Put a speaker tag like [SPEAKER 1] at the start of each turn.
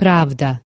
[SPEAKER 1] Pravda